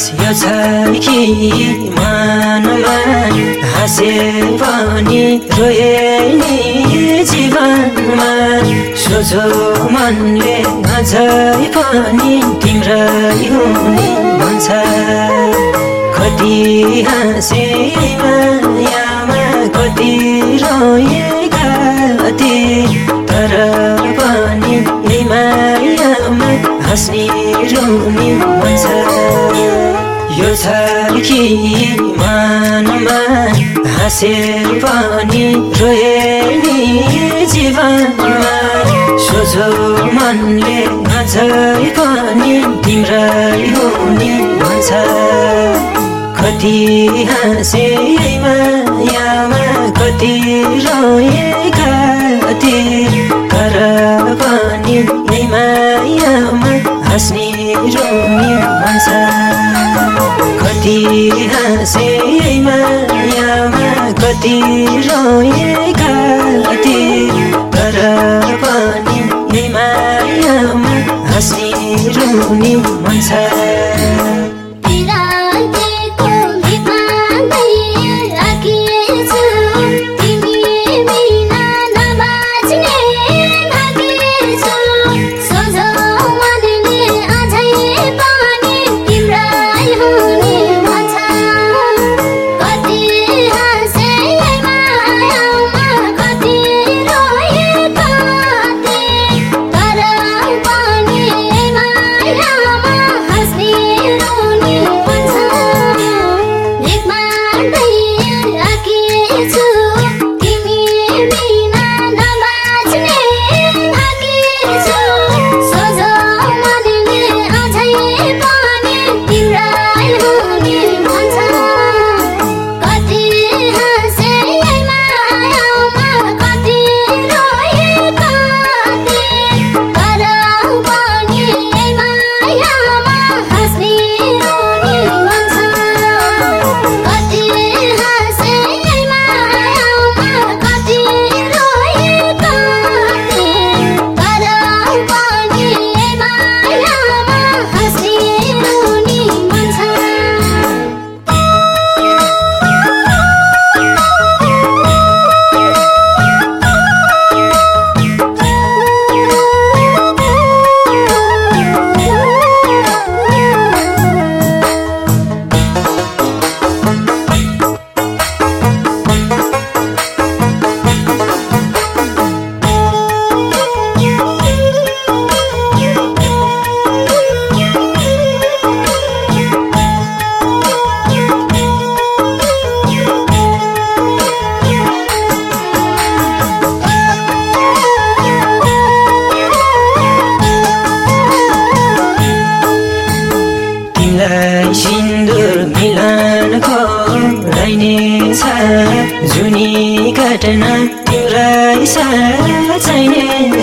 विश्वास यो छ कि मनमा हाँसे पनि रोए नि जीवनमा। सोझो मनले अझै पनि तिम्रै हुने भन्छ। कति हाँसे मायामा कति रोए कति तर हाँस्ने रुने यो छ कि हाँसे पनि रोए नि जीवनमा सोझो मनले अझै पनि तिम्रै हुने भन्छ कति हाँसे मायामा कति रोए कति तर पनि मायामा हाँस्ने रोने भन्छ कति हाँसे मायामा कति रोए कति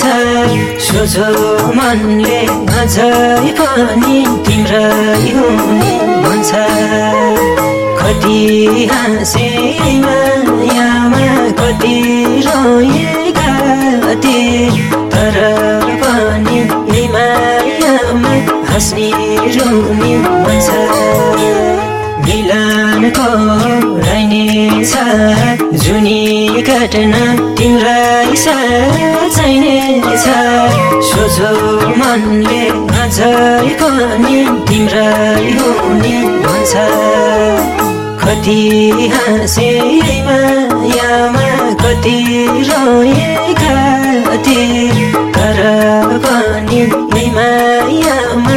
चाहिनेछ सोझो मनले अझै पनि तिम्रै हुने भन्छ। कति हाँसे मायामा कति रोए कति तर पनि मायामा हाँस्ने रुने भन्छ। मिलनको रहनेछ जुनी घटना तिम्रै चाहिनेछ सोझो मनले अझै पनि तिम्रै हुने भन्छ। कति हाँसे मायामा कति रोए कति तर पनि मायामा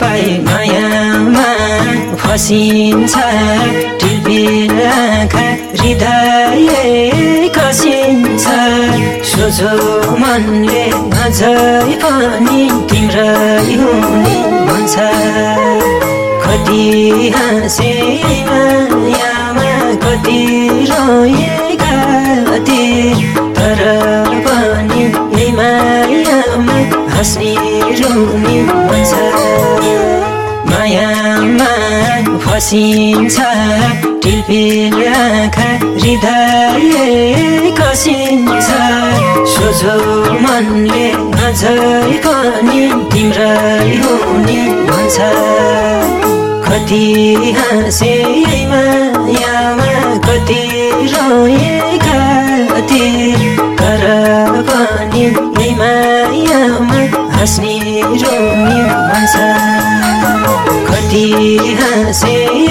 पाए मायामा फसिन्छ। टिपेर हृदय खसिन्छ सोझो मनले अझै पनि तिम्रै हुने भन्छ। कति हाँसे मायामा कति रोएका तर फसिन्छ टिपिल आँखा हृदय कसिन्छ। सोझो मनले अझै पनि तिम्रै हुने भन्छ कति हाँसे मायामा कति रोएका कति हाँसे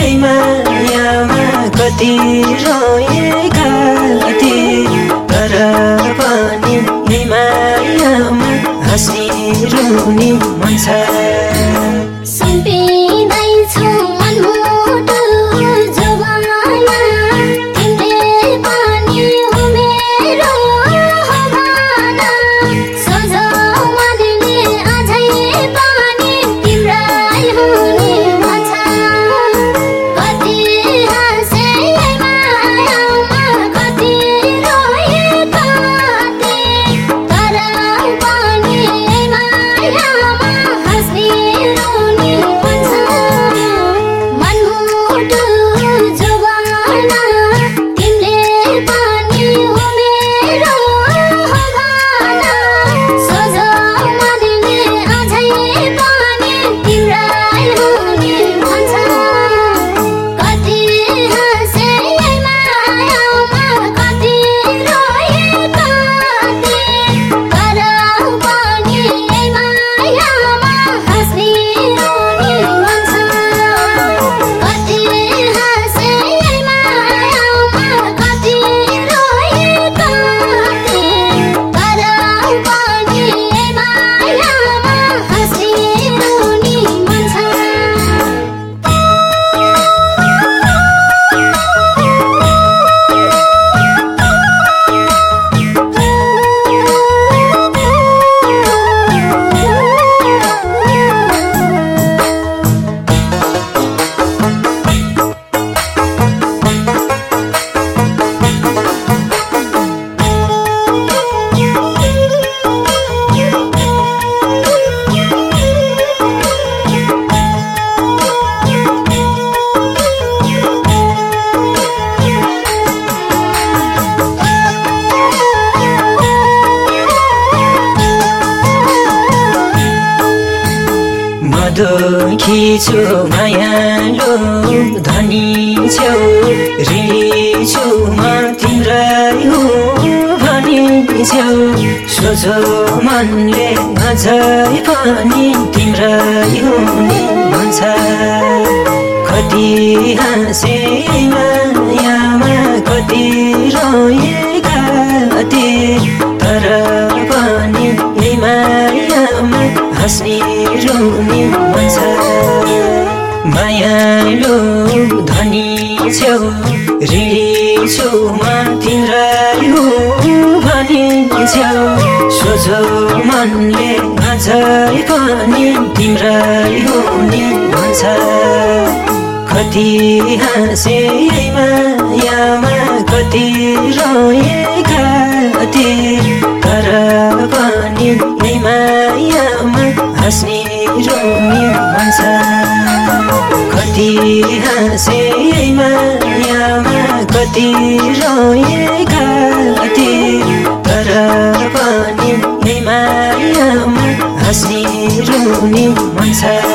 मायालु धनी छेउ ऋणी म तिम्रै हो भनी छेउ सोझो मनले अझै पनि तिम्रै हुने भन्छ कति हाँसे मायामा कति रोएका तर पनि मायामा हाँस्ने रुने भन्छ मायालु धनी छेउ ऋणी छु म तिम्रै हो भनी छेउ सोझो मनले अझै पनि तिम्रै हुने भन्छ। कति हाँसे मायामा कति रोएका कति तर पनि मायामा हाँस्ने रुने हाँस्ने रुने मन छ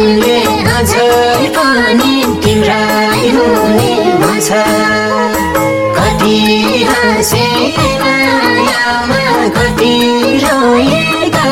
तिमीले अझै पनि तिम्राई हुने माछ कति हाँसे कति रोएका